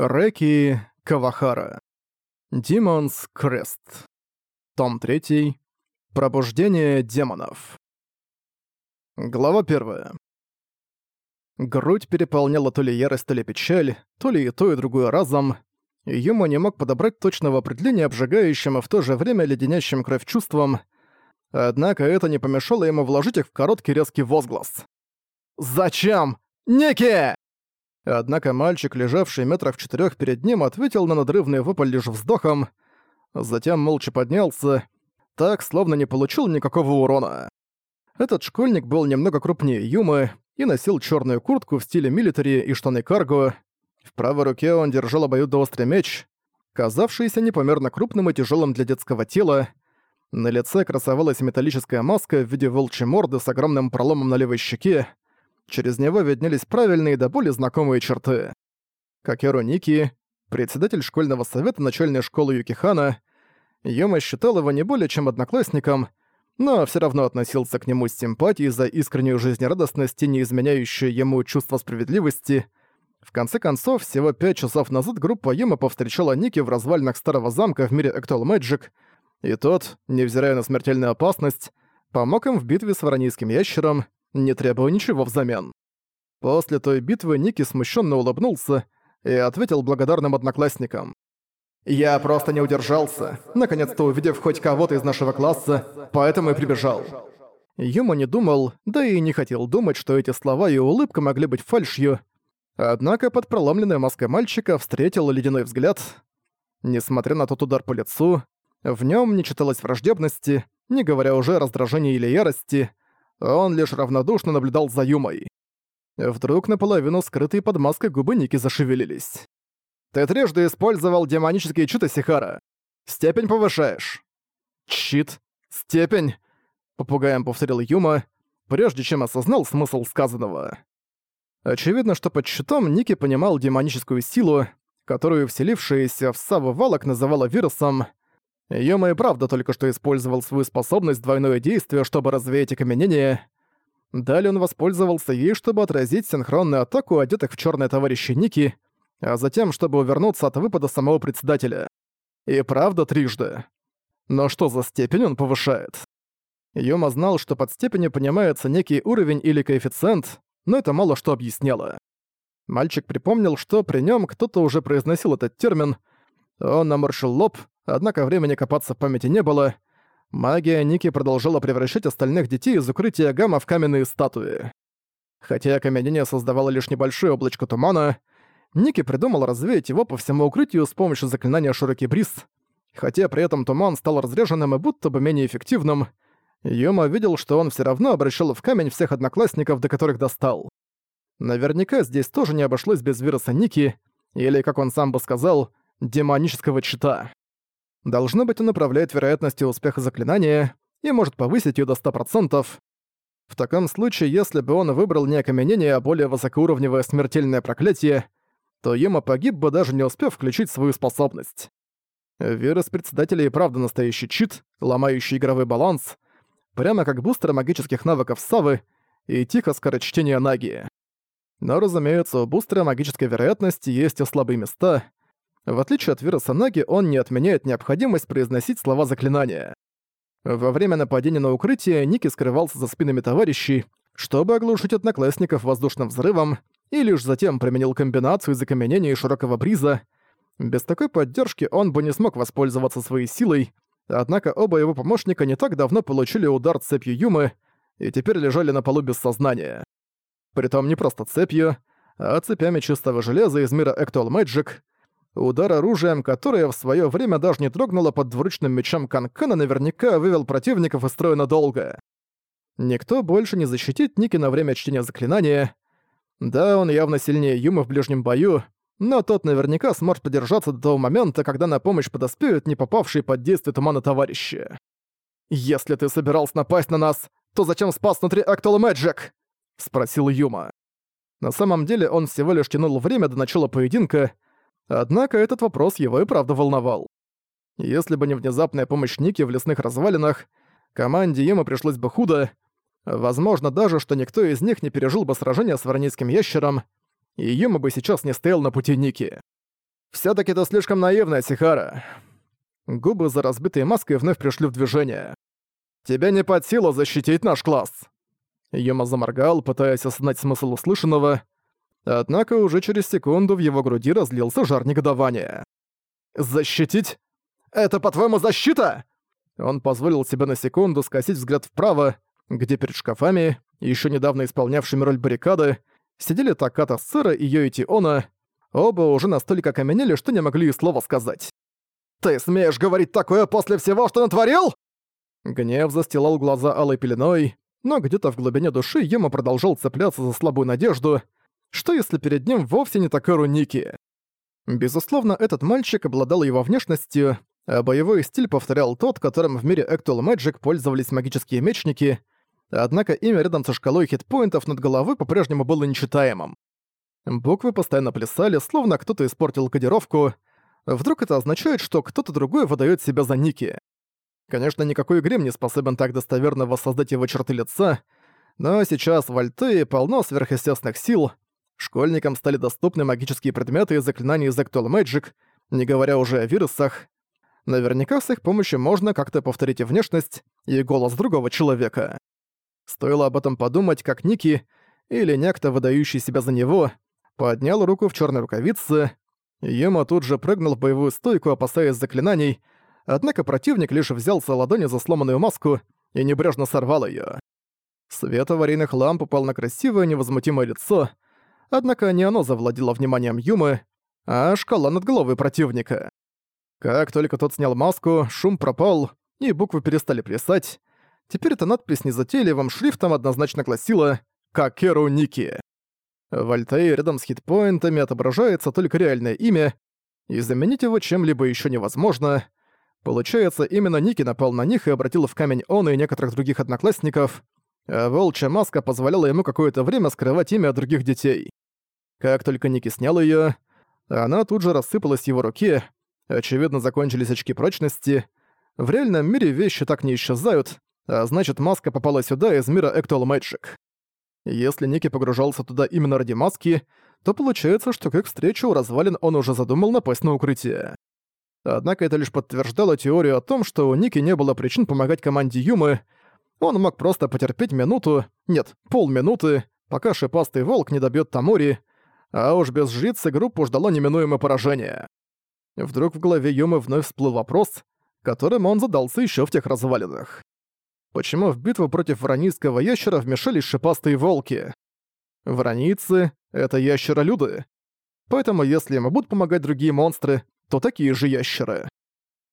Рэки Кавахара. Demon's Crest. Том 3. Пробуждение демонов. Глава 1. Грудь переполняла то ли ярость, то ли печаль, то ли и то, и другое разом. Юма не мог подобрать точного определения обжигающим и в то же время леденящим кровь чувством, однако это не помешало ему вложить их в короткий резкий возглас. «Зачем? Ники!» Однако мальчик, лежавший метров в четырёх перед ним, ответил на надрывный вопль лишь вздохом, затем молча поднялся, так, словно не получил никакого урона. Этот школьник был немного крупнее Юмы и носил чёрную куртку в стиле милитари и штаны карго. В правой руке он держал обоюдоострый меч, казавшийся непомерно крупным и тяжелым для детского тела. На лице красовалась металлическая маска в виде волчьей морды с огромным проломом на левой щеке, Через него виднелись правильные до боли знакомые черты. Какеру Ники, председатель школьного совета начальной школы Юкихана, Йома считал его не более чем одноклассником, но все равно относился к нему с симпатией за искреннюю жизнерадостность и не изменяющее ему чувство справедливости. В конце концов, всего пять часов назад группа Йома повстречала Ники в развалинах старого замка в мире Actual Magic, и тот, невзирая на смертельную опасность, помог им в битве с воронийским ящером, не требуя ничего взамен. После той битвы Ники смущенно улыбнулся и ответил благодарным одноклассникам. «Я просто не удержался, наконец-то увидев хоть кого-то из нашего класса, поэтому и прибежал». Юма не думал, да и не хотел думать, что эти слова и улыбка могли быть фальшью, однако под проломленной маской мальчика встретил ледяной взгляд. Несмотря на тот удар по лицу, в нем не читалось враждебности, не говоря уже о раздражении или ярости, он лишь равнодушно наблюдал за Юмой. Вдруг наполовину скрытые под маской губы Ники зашевелились. «Ты трижды использовал демонические читы Сихара. Степень повышаешь». «Чит? Степень?» Попугаем повторил Юма, прежде чем осознал смысл сказанного. Очевидно, что под щитом Ники понимал демоническую силу, которую вселившаяся в Саву Валок называла вирусом, Юма и правда только что использовал свою способность двойное действие, чтобы развеять окаменение. Далее он воспользовался ей, чтобы отразить синхронную атаку одетых в черное товарища Ники, а затем, чтобы увернуться от выпада самого председателя. И правда трижды. Но что за степень он повышает? Юма знал, что под степенью понимается некий уровень или коэффициент, но это мало что объясняло. Мальчик припомнил, что при нем кто-то уже произносил этот термин. Он наморщил лоб, однако времени копаться в памяти не было. Магия Ники продолжала превращать остальных детей из укрытия Гамма в каменные статуи. Хотя окаменение создавало лишь небольшое облачко тумана, Ники придумал развеять его по всему укрытию с помощью заклинания «Широкий бриз», хотя при этом туман стал разреженным и будто бы менее эффективным, Юма видел, что он все равно обращал в камень всех одноклассников, до которых достал. Наверняка здесь тоже не обошлось без вируса Ники, или, как он сам бы сказал, демонического чита. Должно быть, он управляет вероятностью успеха заклинания и может повысить ее до 100%. В таком случае, если бы он выбрал не окаменение, а более высокоуровневое смертельное проклятие, то Юма погиб бы даже не успев включить свою способность. Вирус председателя и правда настоящий чит, ломающий игровой баланс, прямо как бустер магических навыков Савы и тихо скорочтение Наги. Но, разумеется, у бустера магической вероятности есть и слабые места, в отличие от вируса Наги, он не отменяет необходимость произносить слова заклинания. Во время нападения на укрытие Ники скрывался за спинами товарищей, чтобы оглушить одноклассников воздушным взрывом, и лишь затем применил комбинацию из окаменения и широкого бриза. Без такой поддержки он бы не смог воспользоваться своей силой, однако оба его помощника не так давно получили удар цепью Юмы и теперь лежали на полу без сознания. Притом не просто цепью, а цепями чистого железа из мира Actual Magic — Удар оружием, которое в свое время даже не дрогнуло под двуручным мечом Канкана, наверняка вывел противников из строя надолго. Никто больше не защитит Ники на время чтения заклинания. Да, он явно сильнее Юма в ближнем бою, но тот наверняка сможет подержаться до того момента, когда на помощь подоспеют не попавшие под действие тумана товарищи. «Если ты собирался напасть на нас, то зачем спас внутри Actual Magic?» — спросил Юма. На самом деле он всего лишь тянул время до начала поединка, Однако этот вопрос его и правда волновал. Если бы не внезапная помощь Ники в лесных развалинах, команде Юма пришлось бы худо, возможно даже, что никто из них не пережил бы сражение с воронийским ящером, и Юма бы сейчас не стоял на пути Ники. все таки ты слишком наивная, Сихара». Губы за разбитой маской вновь пришли в движение. «Тебе не под силу защитить наш класс!» Йома заморгал, пытаясь осознать смысл услышанного, однако уже через секунду в его груди разлился жар негодования. «Защитить? Это, по-твоему, защита?» Он позволил себе на секунду скосить взгляд вправо, где перед шкафами, еще недавно исполнявшими роль баррикады, сидели Таката Сыра и Йоити Она, оба уже настолько окаменели, что не могли и слова сказать. «Ты смеешь говорить такое после всего, что натворил?» Гнев застилал глаза алой пеленой, но где-то в глубине души Йома продолжал цепляться за слабую надежду, что если перед ним вовсе не Такэру Ники. Безусловно, этот мальчик обладал его внешностью, а боевой стиль повторял тот, которым в мире Actual Magic пользовались магические мечники, однако имя рядом со шкалой хитпоинтов над головой по-прежнему было нечитаемым. Буквы постоянно плясали, словно кто-то испортил кодировку. Вдруг это означает, что кто-то другой выдает себя за Ники. Конечно, никакой грим не способен так достоверно воссоздать его черты лица, но сейчас в Альтее полно сверхъестественных сил, школьникам стали доступны магические предметы и заклинания из Actual Magic, не говоря уже о вирусах. Наверняка с их помощью можно как-то повторить и внешность, и голос другого человека. Стоило об этом подумать, как Ники, или некто, выдающий себя за него, поднял руку в черной рукавице, Ема тут же прыгнул в боевую стойку, опасаясь заклинаний, однако противник лишь взялся ладони за сломанную маску и небрежно сорвал ее. Свет аварийных ламп упал на красивое невозмутимое лицо, однако не оно завладело вниманием Юмы, а шкала над головой противника. Как только тот снял маску, шум пропал, и буквы перестали плясать. Теперь эта надпись незатейливым шрифтом однозначно гласила «Какеру Ники». В Альтае рядом с хитпоинтами отображается только реальное имя, и заменить его чем-либо еще невозможно. Получается, именно Ники напал на них и обратил в камень он и некоторых других одноклассников, а волчья маска позволяла ему какое-то время скрывать имя других детей. Как только Ники снял ее, она тут же рассыпалась в его руке, очевидно, закончились очки прочности. В реальном мире вещи так не исчезают, а значит, маска попала сюда из мира Actual Magic. Если Ники погружался туда именно ради маски, то получается, что к их встрече у развалин он уже задумал напасть на укрытие. Однако это лишь подтверждало теорию о том, что у Ники не было причин помогать команде Юмы, он мог просто потерпеть минуту, нет, полминуты, пока шипастый волк не добьет Тамори, а уж без жрицы группу ждало неминуемое поражение. Вдруг в голове Юмы вновь всплыл вопрос, которым он задался еще в тех развалинах. Почему в битву против воронийского ящера вмешались шипастые волки? Воронийцы — это ящеролюды. Поэтому если им будут помогать другие монстры, то такие же ящеры.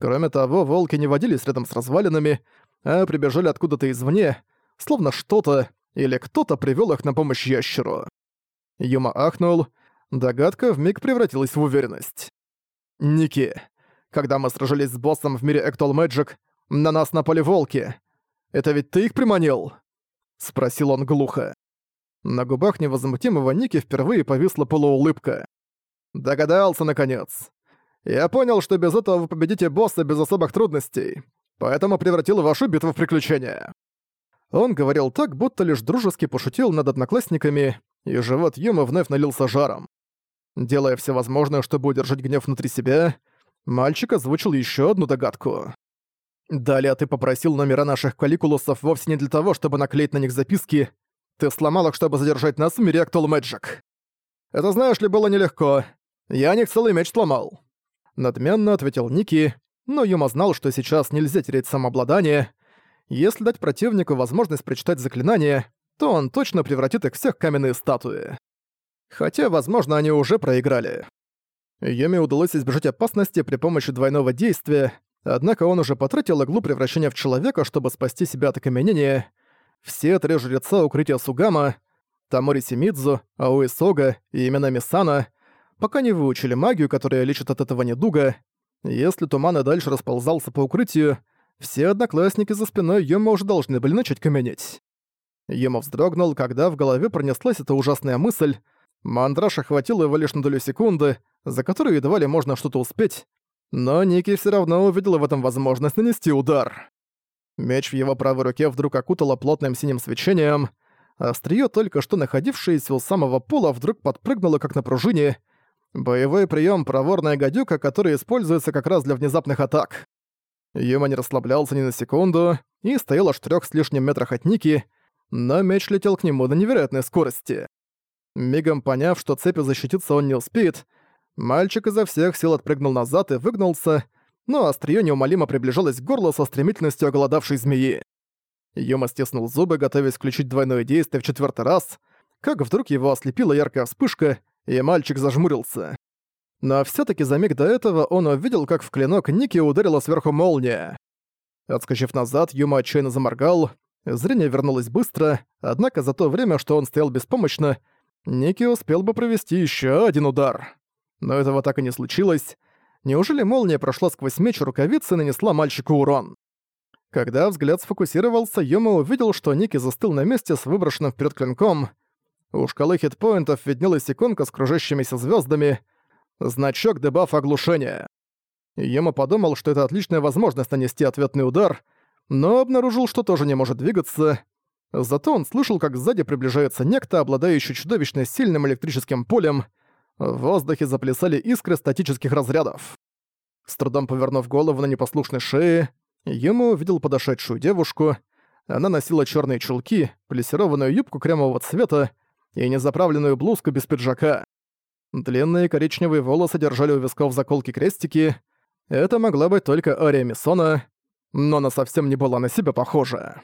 Кроме того, волки не водились рядом с развалинами, а прибежали откуда-то извне, словно что-то или кто-то привёл их на помощь ящеру. Юма ахнул, догадка вмиг превратилась в уверенность. «Ники, когда мы сражались с боссом в мире Actual Magic, на нас напали волки. Это ведь ты их приманил?» — спросил он глухо. На губах невозмутимого Ники впервые повисла полуулыбка. «Догадался, наконец. Я понял, что без этого вы победите босса без особых трудностей поэтому превратил вашу битву в приключение». Он говорил так, будто лишь дружески пошутил над одноклассниками, и живот Юма вновь налился жаром. Делая все возможное, чтобы удержать гнев внутри себя, мальчик озвучил еще одну догадку. «Далее ты попросил номера наших каликулусов вовсе не для того, чтобы наклеить на них записки. Ты сломал их, чтобы задержать нас в мире Actual Magic. Это, знаешь ли, было нелегко. Я них целый меч сломал». Надменно ответил Ники, но Юма знал, что сейчас нельзя терять самообладание. Если дать противнику возможность прочитать заклинание, то он точно превратит их всех в каменные статуи. Хотя, возможно, они уже проиграли. Юме удалось избежать опасности при помощи двойного действия, однако он уже потратил иглу превращения в человека, чтобы спасти себя от окаменения. Все три жреца укрытия Сугама, Тамори Симидзу, Аои Сога и имена Мисана, пока не выучили магию, которая лечит от этого недуга, если туман и дальше расползался по укрытию, все одноклассники за спиной Йома уже должны были начать каменеть. Йома вздрогнул, когда в голове пронеслась эта ужасная мысль. Мандраж охватил его лишь на долю секунды, за которую едва ли можно что-то успеть, но Ники все равно увидела в этом возможность нанести удар. Меч в его правой руке вдруг окутало плотным синим свечением, а острие, только что находившееся у самого пола, вдруг подпрыгнуло как на пружине, Боевой прием «Проворная гадюка», который используется как раз для внезапных атак. Юма не расслаблялся ни на секунду и стоял аж в трёх с лишним метрах от Ники, но меч летел к нему на невероятной скорости. Мигом поняв, что цепью защититься он не успеет, мальчик изо всех сил отпрыгнул назад и выгнулся, но острие неумолимо приближалось к горлу со стремительностью оголодавшей змеи. Юма стиснул зубы, готовясь включить двойное действие в четвертый раз, как вдруг его ослепила яркая вспышка, и мальчик зажмурился. Но все таки за миг до этого он увидел, как в клинок Ники ударила сверху молния. Отскочив назад, Юма отчаянно заморгал, зрение вернулось быстро, однако за то время, что он стоял беспомощно, Ники успел бы провести еще один удар. Но этого так и не случилось. Неужели молния прошла сквозь меч рукавицы и нанесла мальчику урон? Когда взгляд сфокусировался, Юма увидел, что Ники застыл на месте с выброшенным вперед клинком. У шкалы хитпоинтов виднелась иконка с кружащимися звездами, значок дебаф оглушения. Юма подумал, что это отличная возможность нанести ответный удар, но обнаружил, что тоже не может двигаться. Зато он слышал, как сзади приближается некто, обладающий чудовищно сильным электрическим полем. В воздухе заплясали искры статических разрядов. С трудом повернув голову на непослушной шее, Юма увидел подошедшую девушку. Она носила черные чулки, плессированную юбку кремового цвета и незаправленную блузку без пиджака. Длинные коричневые волосы держали у висков заколки-крестики. Это могла быть только Ария Миссона, но она совсем не была на себя похожа.